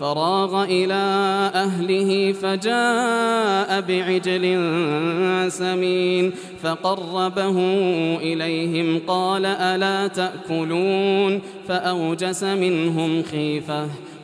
فراغ إلى أهله فجاء بعجل سمين فقربه إليهم قال ألا تأكلون فأوجس منهم خيفة